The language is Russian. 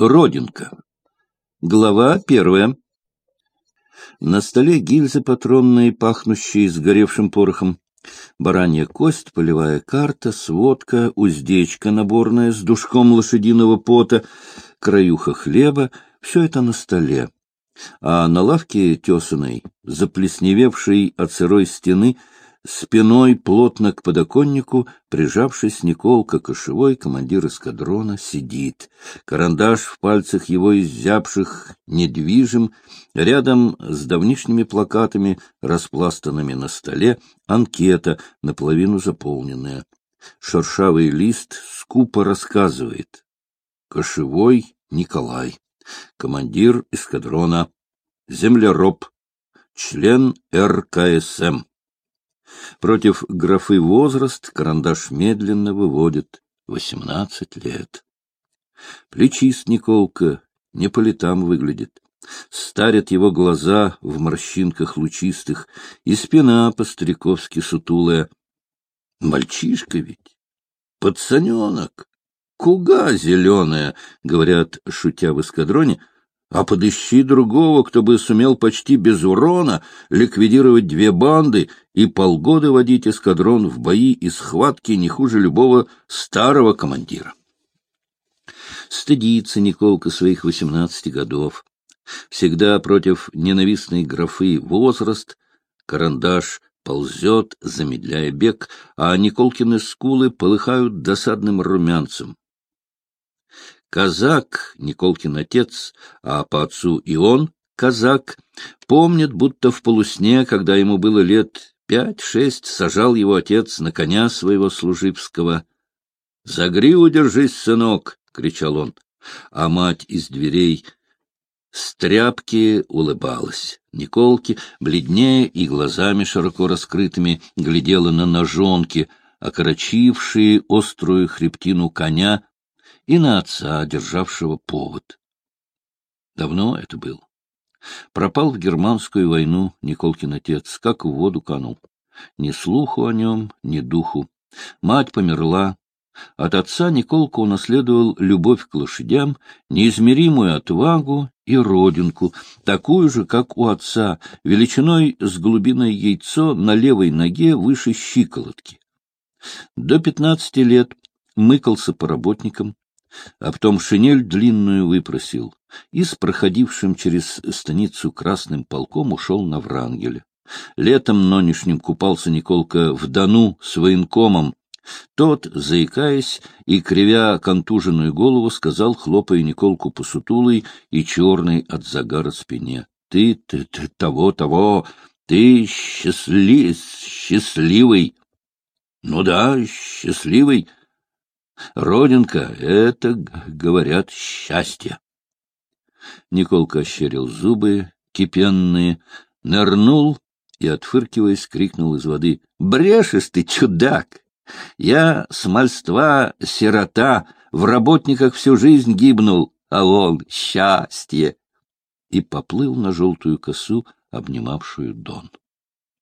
Родинка. Глава первая. На столе гильзы патронные, пахнущие сгоревшим порохом. Баранья кость, полевая карта, сводка, уздечка наборная с душком лошадиного пота, краюха хлеба — все это на столе. А на лавке тесаной, заплесневевшей от сырой стены, Спиной плотно к подоконнику, прижавшись, Николка Кошевой, командир эскадрона, сидит. Карандаш в пальцах его изябших недвижим, рядом с давнишними плакатами, распластанными на столе, анкета, наполовину заполненная. Шершавый лист скупо рассказывает. Кошевой Николай, командир эскадрона, землероб, член РКСМ. Против графы возраст карандаш медленно выводит восемнадцать лет. Плечист Николка не по летам выглядит. Старят его глаза в морщинках лучистых, и спина по-стариковски сутулая. Мальчишка ведь, пацаненок, куга зеленая, говорят, шутя в эскадроне, — а подыщи другого, кто бы сумел почти без урона ликвидировать две банды и полгода водить эскадрон в бои и схватки не хуже любого старого командира. Стыдится Николка своих восемнадцати годов. Всегда против ненавистной графы возраст, карандаш ползет, замедляя бег, а Николкины скулы полыхают досадным румянцем. Казак, Николкин отец, а по отцу и он, казак, помнит, будто в полусне, когда ему было лет пять-шесть, сажал его отец на коня своего служивского. — За гриву держись, сынок! — кричал он. А мать из дверей с тряпки улыбалась. Николки, бледнее и глазами широко раскрытыми, глядела на ножонки, окорочившие острую хребтину коня, и на отца, державшего повод. Давно это было. Пропал в германскую войну Николкин отец, как в воду канул. Ни слуху о нем, ни духу. Мать померла. От отца Николка унаследовал любовь к лошадям, неизмеримую отвагу и родинку, такую же, как у отца, величиной с голубиное яйцо на левой ноге выше щиколотки. До пятнадцати лет мыкался по работникам, а потом шинель длинную выпросил и с проходившим через станицу красным полком ушел на Врангеля. Летом нонешним купался Николка в Дону с военкомом. Тот, заикаясь и кривя контуженную голову, сказал, хлопая Николку по сутулой и черной от загара спине. — Ты, ты, ты того, того, ты счастли, счастливый. — Ну да, счастливый, Родинка — это, говорят, счастье. Николка ощерил зубы, кипенные, нырнул и, отфыркиваясь, крикнул из воды. — Брешешь ты, чудак! Я с мальства сирота, в работниках всю жизнь гибнул, а он — счастье! И поплыл на желтую косу, обнимавшую Дон.